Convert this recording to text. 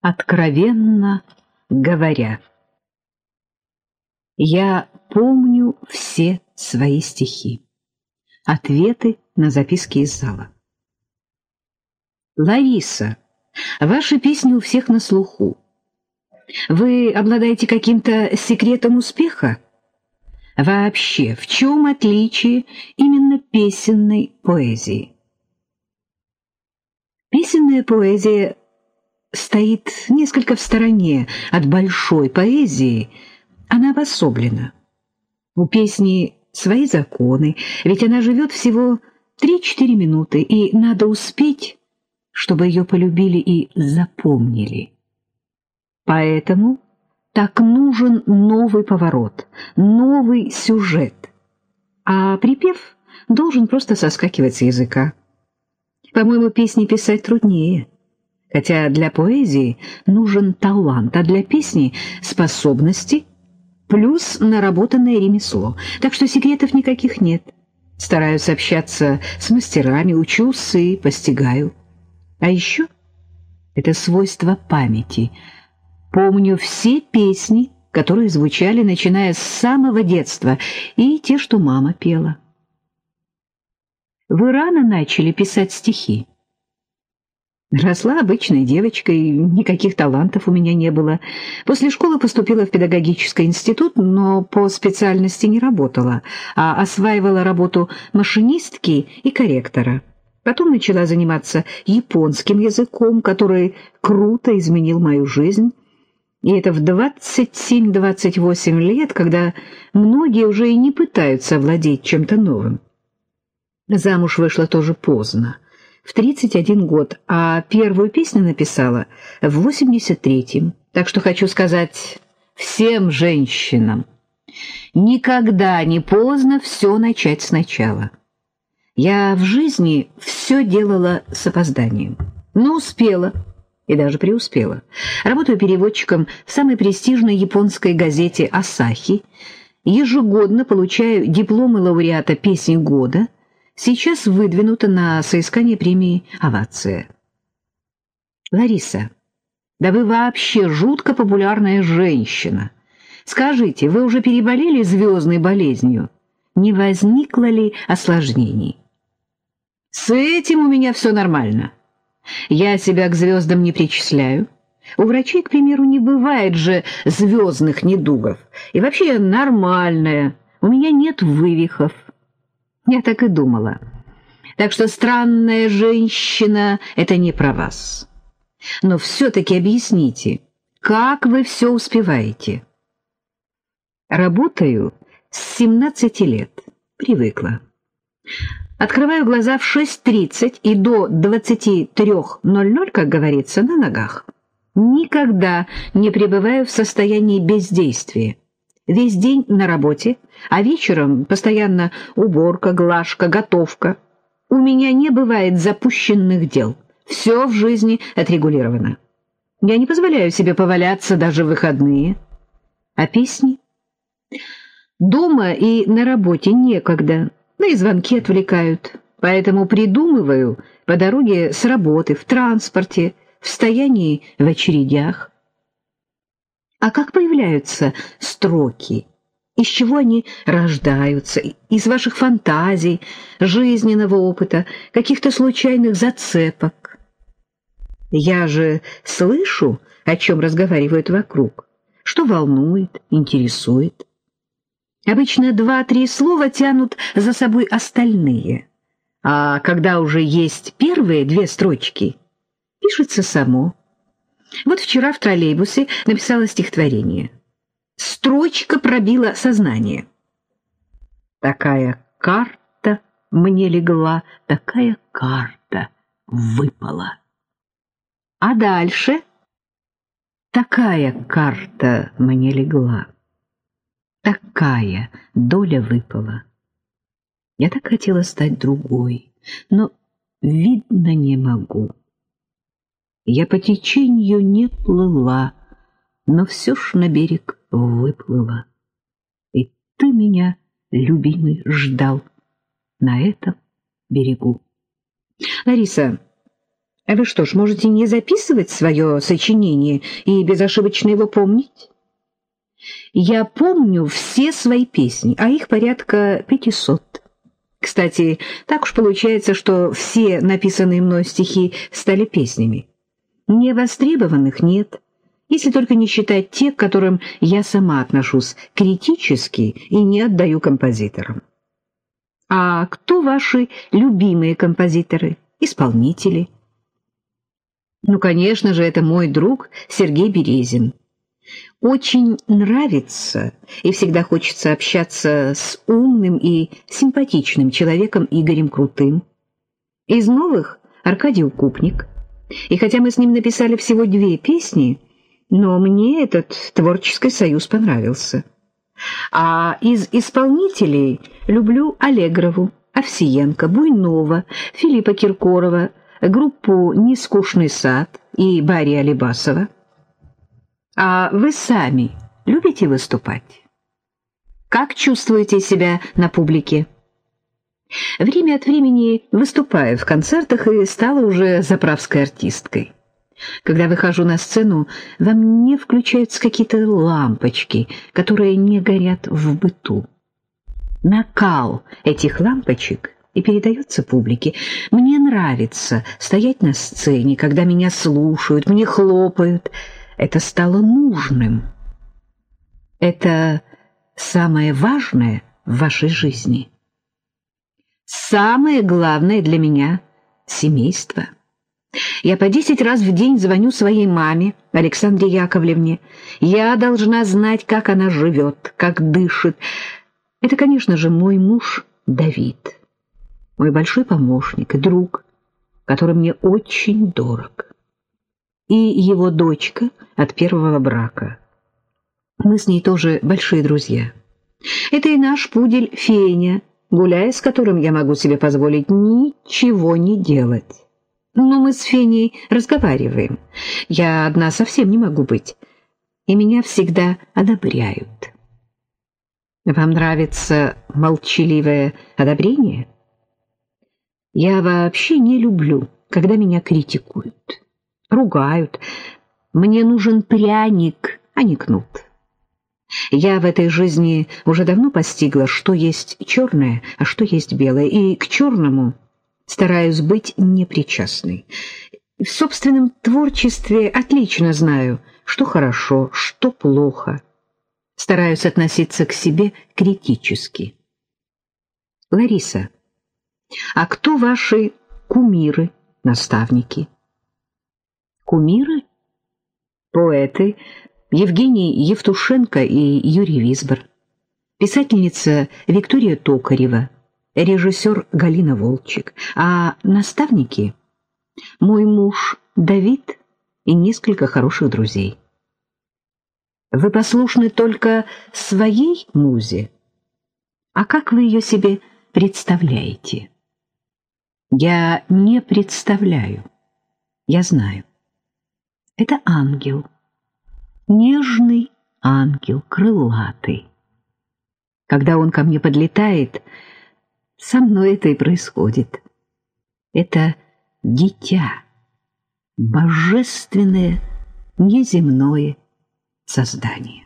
Откровенно говоря. Я помню все свои стихи. Ответы на записки из зала. Лариса, ваши песни у всех на слуху. Вы обладаете каким-то секретом успеха? Вообще, в чем отличие именно песенной поэзии? Песенная поэзия стоит несколько в стороне от большой поэзии, она обособлена. У песни свои законы, ведь она живет всего 3-4 минуты, и надо успеть, чтобы ее полюбили и запомнили. Поэтому так нужен новый поворот, новый сюжет. А припев должен просто соскакивать с языка. По-моему, песни писать труднее. Хотя для поэзии нужен талант, а для песни — способности плюс наработанное ремесло. Так что секретов никаких нет. Стараюсь общаться с мастерами, учусь и постигаю. А еще это свойство памяти. Помню все песни, которые звучали, начиная с самого детства, и те, что мама пела. Вы рано начали писать стихи. Росла обычной девочкой, никаких талантов у меня не было. После школы поступила в педагогический институт, но по специальности не работала, а осваивала работу машинистки и корректора. Потом начала заниматься японским языком, который круто изменил мою жизнь. И это в 27-28 лет, когда многие уже и не пытаются владеть чем-то новым. Замуж вышла тоже поздно в 31 год, а первую песню написала в 83-м. Так что хочу сказать всем женщинам, никогда не поздно все начать сначала. Я в жизни все делала с опозданием, но успела и даже преуспела. Работаю переводчиком в самой престижной японской газете «Асахи», ежегодно получаю дипломы лауреата песни года – сейчас выдвинута на соискание премии «Овация». Лариса, да вы вообще жутко популярная женщина. Скажите, вы уже переболели звездной болезнью? Не возникло ли осложнений? С этим у меня все нормально. Я себя к звездам не причисляю. У врачей, к примеру, не бывает же звездных недугов. И вообще нормальная, у меня нет вывихов. Я так и думала. Так что странная женщина — это не про вас. Но все-таки объясните, как вы все успеваете? Работаю с 17 лет. Привыкла. Открываю глаза в 6.30 и до 23.00, как говорится, на ногах. Никогда не пребываю в состоянии бездействия весь день на работе, а вечером постоянно уборка, глажка, готовка. У меня не бывает запущенных дел. Все в жизни отрегулировано. Я не позволяю себе поваляться даже в выходные. А песни? Дома и на работе некогда, да и звонки отвлекают. Поэтому придумываю по дороге с работы, в транспорте, в стоянии в очередях. А как появляются строки? Из чего они рождаются? Из ваших фантазий, жизненного опыта, каких-то случайных зацепок? Я же слышу, о чем разговаривают вокруг, что волнует, интересует. Обычно два-три слова тянут за собой остальные, а когда уже есть первые две строчки, пишется само. Вот вчера в троллейбусе написала стихотворение. Строчка пробила сознание. Такая карта мне легла, такая карта выпала. А дальше такая карта мне легла, такая доля выпала. Я так хотела стать другой, но видно не могу. Я по течению не плыла, но все ж на берег выплыла. И ты меня, любимый, ждал на этом берегу. Лариса, А вы что ж, можете не записывать свое сочинение и безошибочно его помнить? Я помню все свои песни, а их порядка пятисот. Кстати, так уж получается, что все написанные мной стихи стали песнями. Невостребованных нет, если только не считать те, к которым я сама отношусь критически и не отдаю композиторам. А кто ваши любимые композиторы, исполнители? Ну, конечно же, это мой друг Сергей Березин. Очень нравится и всегда хочется общаться с умным и симпатичным человеком Игорем Крутым. Из новых Аркадий Укупник. И хотя мы с ним написали всего две песни, но мне этот творческий союз понравился. А из исполнителей люблю Аллегрову, Овсиенко, Буйнова, Филиппа Киркорова, группу «Нескучный сад» и Барри Алибасова. А вы сами любите выступать? Как чувствуете себя на публике? Время от времени выступаю в концертах и стала уже заправской артисткой. Когда выхожу на сцену, во мне включаются какие-то лампочки, которые не горят в быту. Накал этих лампочек и передается публике. Мне нравится стоять на сцене, когда меня слушают, мне хлопают. Это стало нужным. Это самое важное в вашей жизни. Самое главное для меня — семейство. Я по десять раз в день звоню своей маме, Александре Яковлевне. Я должна знать, как она живет, как дышит. Это, конечно же, мой муж Давид мой большой помощник и друг, который мне очень дорог, и его дочка от первого брака. Мы с ней тоже большие друзья. Это и наш пудель Феня, гуляя с которым я могу себе позволить ничего не делать. Но мы с Феней разговариваем. Я одна совсем не могу быть, и меня всегда одобряют. Вам нравится молчаливое одобрение? Я вообще не люблю, когда меня критикуют, ругают. Мне нужен пряник, а не кнут. Я в этой жизни уже давно постигла, что есть черное, а что есть белое, и к черному стараюсь быть непричастной. В собственном творчестве отлично знаю, что хорошо, что плохо. Стараюсь относиться к себе критически. Лариса, а кто ваши кумиры, наставники? Кумиры? Поэты Евгений Евтушенко и Юрий Висбор. Писательница Виктория Токарева, режиссер Галина Волчек, а наставники мой муж Давид и несколько хороших друзей. Вы послушны только своей музе? А как вы ее себе представляете? Я не представляю. Я знаю. Это ангел. Нежный ангел, крылатый. Когда он ко мне подлетает, со мной это и происходит. Это дитя, божественное, неземное создание.